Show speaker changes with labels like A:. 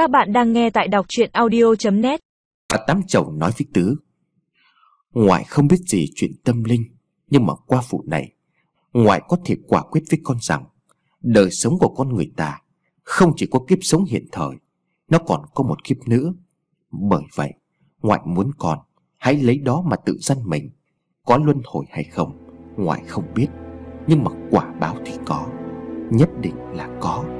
A: Các bạn đang nghe tại đọc chuyện audio.net
B: Bà Tám Chầu nói với Tứ. Ngoại không biết gì chuyện tâm linh, Nhưng mà qua vụ này, Ngoại có thể quả quyết với con rằng, Đời sống của con người ta Không chỉ có kiếp sống hiện thời, Nó còn có một kiếp nữa. Bởi vậy, Ngoại muốn con, Hãy lấy đó mà tự dân mình. Có luân hồi hay không, Ngoại không biết, Nhưng mà quả báo thì có, Nhất định là có.